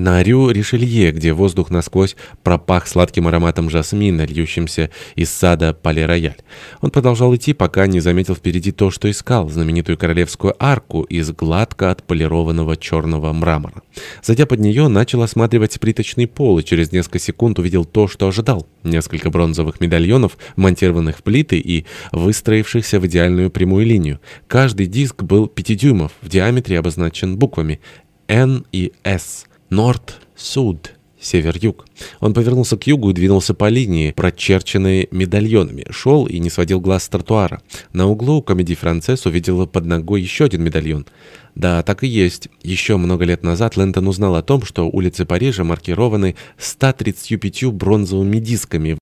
на Рю Ришелье, где воздух насквозь пропах сладким ароматом жасмина, льющимся из сада Пале-Рояль. Он продолжал идти, пока не заметил впереди то, что искал, знаменитую королевскую арку из гладко отполированного черного мрамора. Зайдя под нее, начал осматривать плиточный пол и через несколько секунд увидел то, что ожидал. Несколько бронзовых медальонов, монтированных в плиты и выстроившихся в идеальную прямую линию. Каждый диск был 5 дюймов, в диаметре обозначен буквами N и S. Норд-Суд. Север-юг. Он повернулся к югу и двинулся по линии, прочерченной медальонами. Шел и не сводил глаз с тротуара. На углу комедий Францесс увидела под ногой еще один медальон. Да, так и есть. Еще много лет назад Лэнтон узнал о том, что улицы Парижа маркированы 135 бронзовыми дисками,